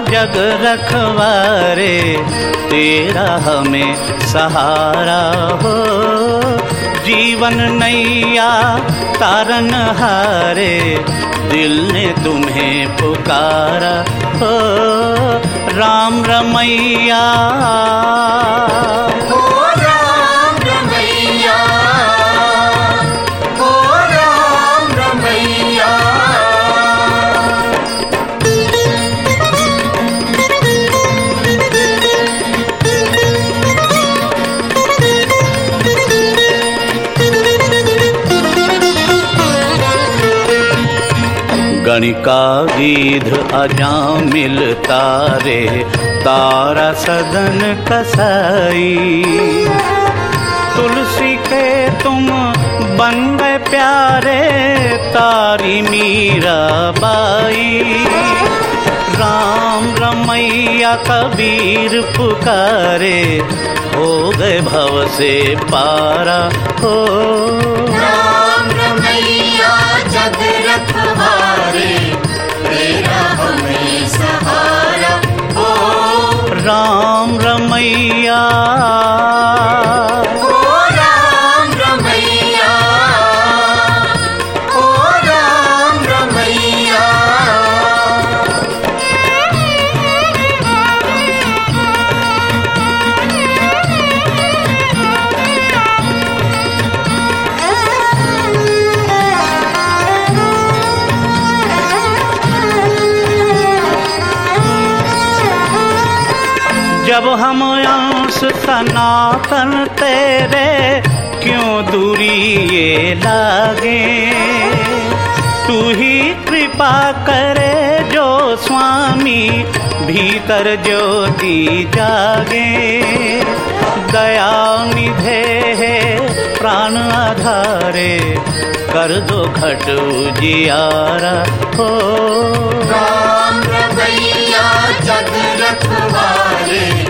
जग रखवारे, तेरा हमें सहारा हो। जीवन नैया तारन हारे, दिल ने तुम्हें पुकारा हो। राम रमैया गणिका गीध अजामिल तारे तारा सदन कसाई। तुलसी के तुम बन गए प्यारे, तारी मीरा बाई। राम रमैया कबीर पुकारे, हो गए भव से पारा। हो। राम रमैया जग जब हम अंश सनातन तेरे, क्यों दूरी ये लागे? तू ही कृपा करे जो स्वामी भीतर ज्योति जागे। दया निधे है, प्राण आधारे, कर दो घट उजियारा हो। राम रमैया जग रखवारे।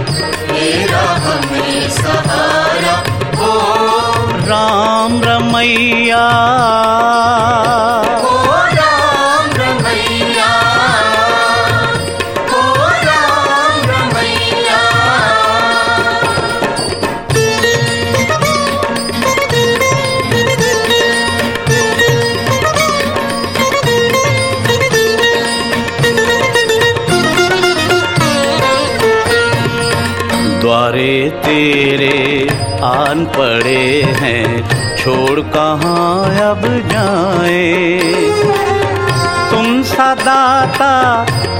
तेरे आन पड़े हैं, छोड़ कहाँ अब जाए? तुम सदाता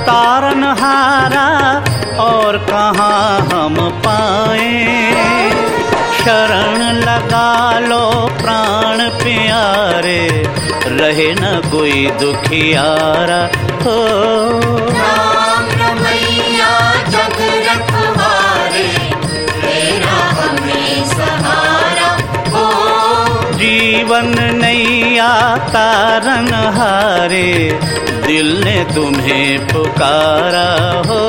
तारन हारा और कहाँ हम पाए? शरण लगा लो प्राण प्यारे, रहे न कोई दुखियारा हो जीवन आता रंग हारे दिल ने तुम्हें पुकारा हो।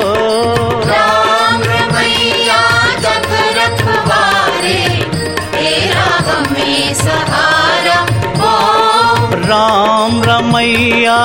राम रमैया जग रखवारे तेरा हमें सहारा राम रमैया